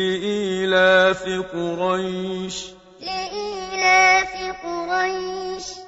لإيلاف قريش. لإيلاف قريش.